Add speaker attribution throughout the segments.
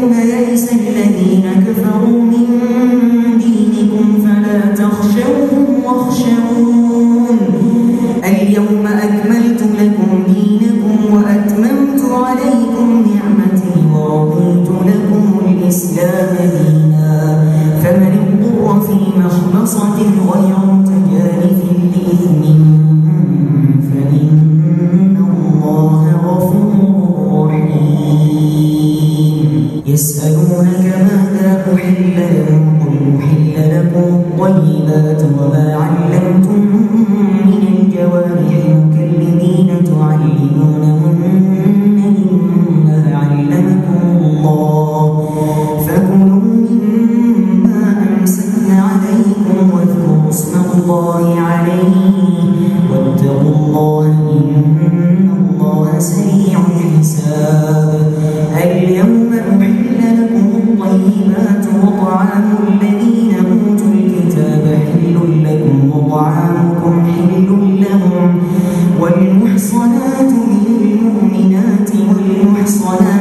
Speaker 1: اليوم يئس الذين كفروا من دينكم فلا تخشوهم واخشون اليوم أكملت لكم دينكم وأتممت عليكم نعمتي ورضيت لكم الإسلام دينا. فمن اضطر في مخلصة غير إذا لكم أحل لكم الطيبات وما علمتم morning.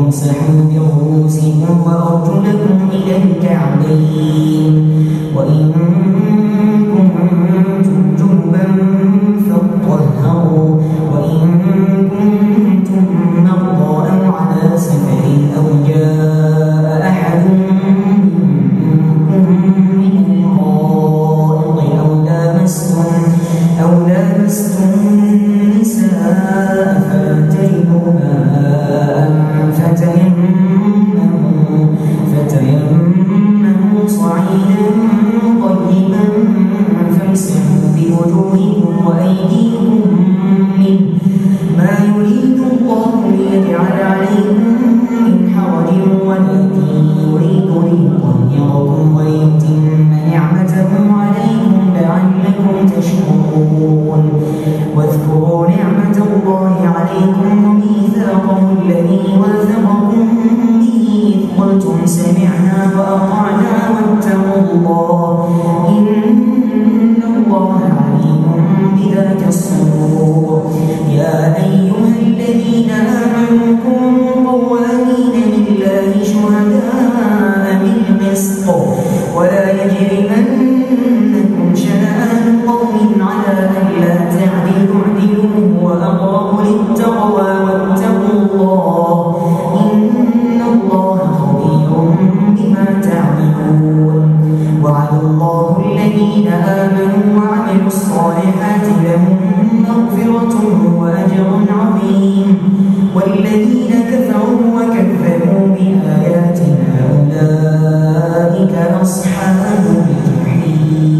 Speaker 1: فامسحوا برؤوسهم وأرجلكم إلى الكعبين. وإن كنتم جنبا فاطهروا. وإن وأجر عظيم. والذين كفروا وكذبوا بآياتنا أولئك أصحاب الجحيم.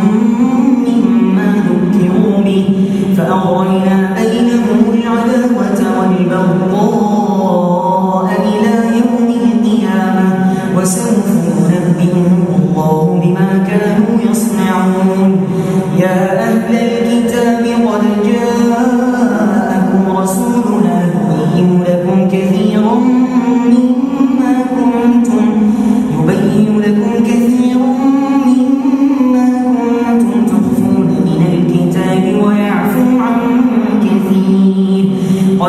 Speaker 1: فأغريناهم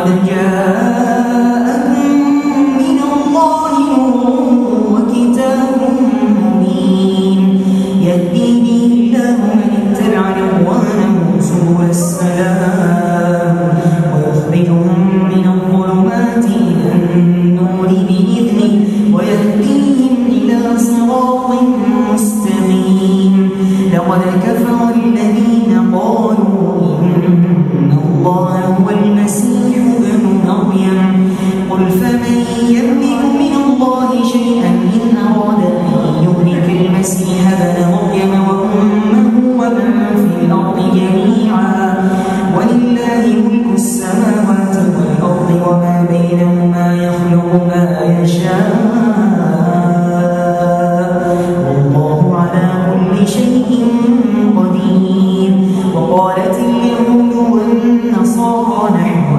Speaker 1: قد جاءكم من الله وكتاب مبين. يهدي به الله من اتبع رضوانه سبل السلام ويخرجهم من الظلمات إلى النور بإذنه ويهديهم إلى صراط مستقيم. لقد كفر الذين قالوا فمن يملك من الله شيئا إن أراد أن يهلك المسيح بن مريم وأمه ومن في الأرض جميعا. ولله ملك السماوات والأرض وما بينهما يخلق ما يشاء. والله على كل شيء قدير. وقالت اليهود والنصارى نحن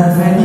Speaker 1: para